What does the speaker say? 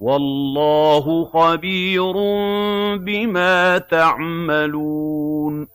وَاللَّهُ خَبِيرٌ بِمَا تَعْمَلُونَ